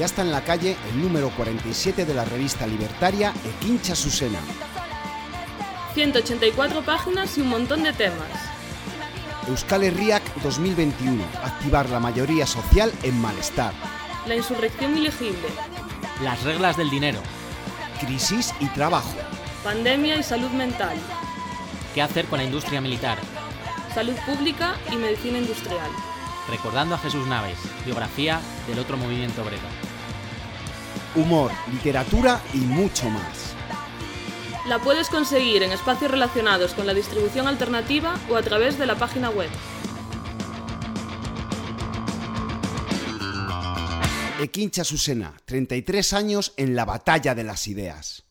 ya está en la calle el número 47 de la revista libertaria Equincha Susena. 184 páginas y un montón de temas. Euskal Herriac 2021. Activar la mayoría social en malestar. La insurrección ilegible. Las reglas del dinero. Crisis y trabajo. Pandemia y salud mental. ¿Qué hacer con la industria militar? Salud pública y medicina industrial. Recordando a Jesús Naves, biografía del otro movimiento obrero. Humor, literatura y mucho más. La puedes conseguir en espacios relacionados con la distribución alternativa o a través de la página web. Equincha Susena, 33 años en la batalla de las ideas.